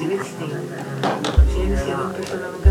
visiting. Tienes